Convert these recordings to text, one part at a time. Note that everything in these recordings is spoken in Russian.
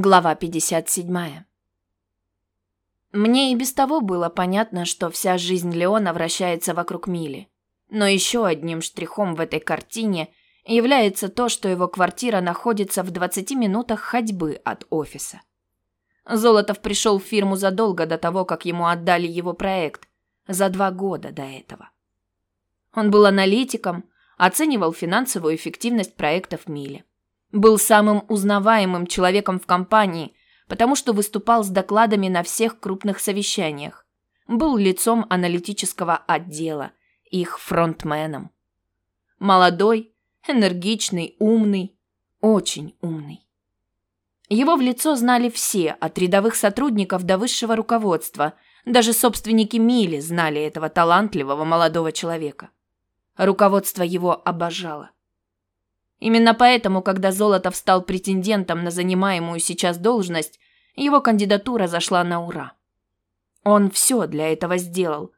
Глава 57. Мне и без того было понятно, что вся жизнь Леона вращается вокруг Мили. Но еще одним штрихом в этой картине является то, что его квартира находится в 20 минутах ходьбы от офиса. Золотов пришел в фирму задолго до того, как ему отдали его проект, за два года до этого. Он был аналитиком, оценивал финансовую эффективность проектов Мили. Был самым узнаваемым человеком в компании, потому что выступал с докладами на всех крупных совещаниях. Был лицом аналитического отдела, их фронтменом. Молодой, энергичный, умный, очень умный. Его в лицо знали все, от рядовых сотрудников до высшего руководства. Даже собственники Мили знали этого талантливого молодого человека. Руководство его обожало. Именно поэтому, когда Золотов стал претендентом на занимаемую сейчас должность, его кандидатура зашла на ура. Он все для этого сделал.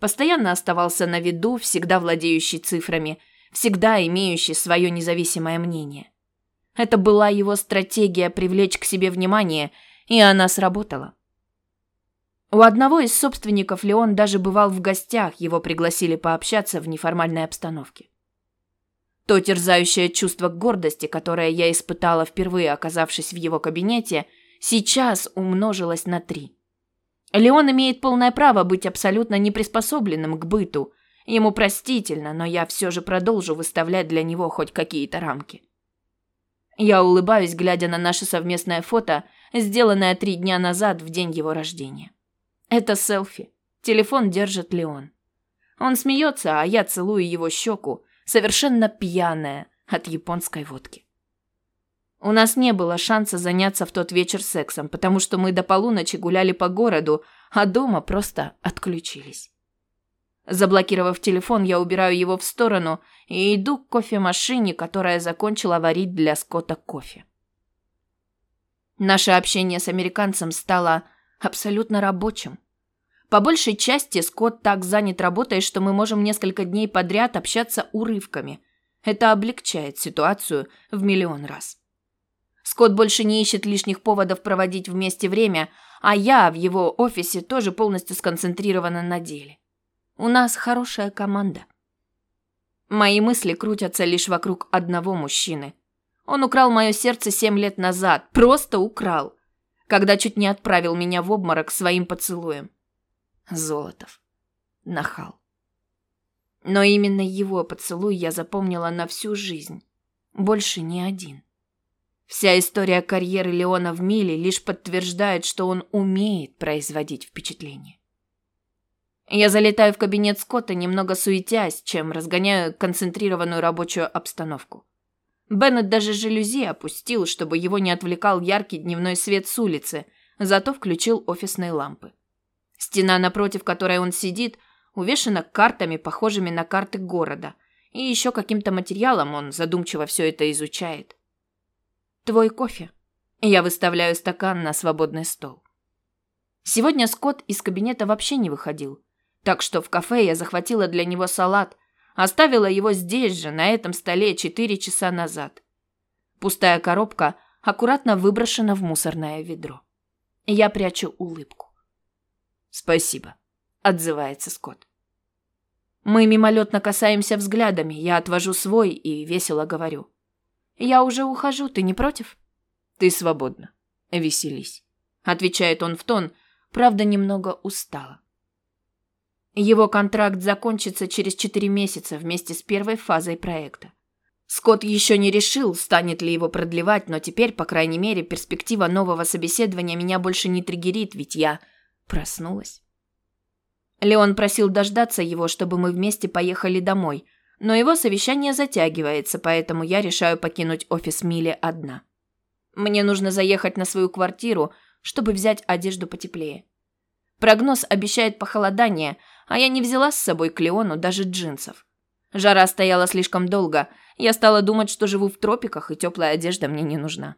Постоянно оставался на виду, всегда владеющий цифрами, всегда имеющий свое независимое мнение. Это была его стратегия привлечь к себе внимание, и она сработала. У одного из собственников Леон даже бывал в гостях, его пригласили пообщаться в неформальной обстановке. То терзающее чувство гордости, которое я испытала впервые, оказавшись в его кабинете, сейчас умножилось на три. Леон имеет полное право быть абсолютно неприспособленным к быту. Ему простительно, но я все же продолжу выставлять для него хоть какие-то рамки. Я улыбаюсь, глядя на наше совместное фото, сделанное три дня назад в день его рождения. Это селфи. Телефон держит Леон. Он смеется, а я целую его щеку, совершенно пьяная от японской водки. У нас не было шанса заняться в тот вечер сексом, потому что мы до полуночи гуляли по городу, а дома просто отключились. Заблокировав телефон, я убираю его в сторону и иду к кофемашине, которая закончила варить для Скотта кофе. Наше общение с американцем стало абсолютно рабочим. По большей части Скотт так занят работой, что мы можем несколько дней подряд общаться урывками. Это облегчает ситуацию в миллион раз. Скотт больше не ищет лишних поводов проводить вместе время, а я в его офисе тоже полностью сконцентрирована на деле. У нас хорошая команда. Мои мысли крутятся лишь вокруг одного мужчины. Он украл мое сердце семь лет назад, просто украл, когда чуть не отправил меня в обморок своим поцелуем. Золотов. Нахал. Но именно его поцелуй я запомнила на всю жизнь. Больше ни один. Вся история карьеры Леона в Миле лишь подтверждает, что он умеет производить впечатление. Я залетаю в кабинет Скотта, немного суетясь, чем разгоняю концентрированную рабочую обстановку. Беннет даже жалюзи опустил, чтобы его не отвлекал яркий дневной свет с улицы, зато включил офисные лампы. Стена, напротив которой он сидит, увешана картами, похожими на карты города. И еще каким-то материалом он задумчиво все это изучает. «Твой кофе». Я выставляю стакан на свободный стол. Сегодня Скотт из кабинета вообще не выходил. Так что в кафе я захватила для него салат, оставила его здесь же, на этом столе, четыре часа назад. Пустая коробка аккуратно выброшена в мусорное ведро. Я прячу улыбку. «Спасибо», — отзывается Скотт. Мы мимолетно касаемся взглядами, я отвожу свой и весело говорю. «Я уже ухожу, ты не против?» «Ты свободна. Веселись», — отвечает он в тон, правда, немного устало. Его контракт закончится через четыре месяца вместе с первой фазой проекта. Скотт еще не решил, станет ли его продлевать, но теперь, по крайней мере, перспектива нового собеседования меня больше не триггерит, ведь я Проснулась. Леон просил дождаться его, чтобы мы вместе поехали домой, но его совещание затягивается, поэтому я решаю покинуть офис Мили одна. Мне нужно заехать на свою квартиру, чтобы взять одежду потеплее. Прогноз обещает похолодание, а я не взяла с собой к Леону даже джинсов. Жара стояла слишком долго, я стала думать, что живу в тропиках, и теплая одежда мне не нужна.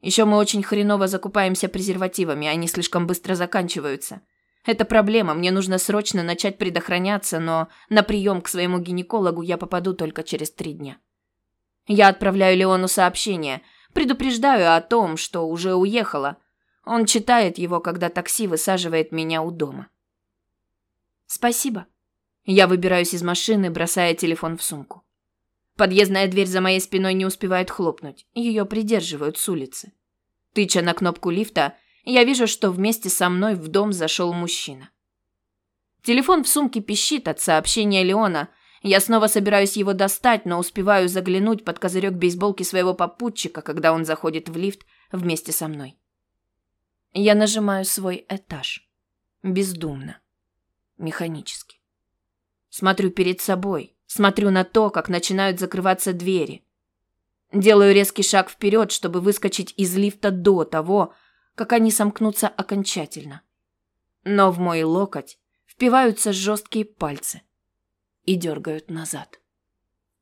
Еще мы очень хреново закупаемся презервативами, они слишком быстро заканчиваются. Это проблема, мне нужно срочно начать предохраняться, но на прием к своему гинекологу я попаду только через три дня. Я отправляю Леону сообщение, Предупреждаю о том, что уже уехала. Он читает его, когда такси высаживает меня у дома. Спасибо. Я выбираюсь из машины, бросая телефон в сумку. Подъездная дверь за моей спиной не успевает хлопнуть. Ее придерживают с улицы. Тыча на кнопку лифта, я вижу, что вместе со мной в дом зашел мужчина. Телефон в сумке пищит от сообщения Леона. Я снова собираюсь его достать, но успеваю заглянуть под козырек бейсболки своего попутчика, когда он заходит в лифт вместе со мной. Я нажимаю свой этаж. Бездумно. Механически. Смотрю перед собой. Смотрю на то, как начинают закрываться двери. Делаю резкий шаг вперед, чтобы выскочить из лифта до того, как они сомкнутся окончательно. Но в мой локоть впиваются жесткие пальцы и дергают назад.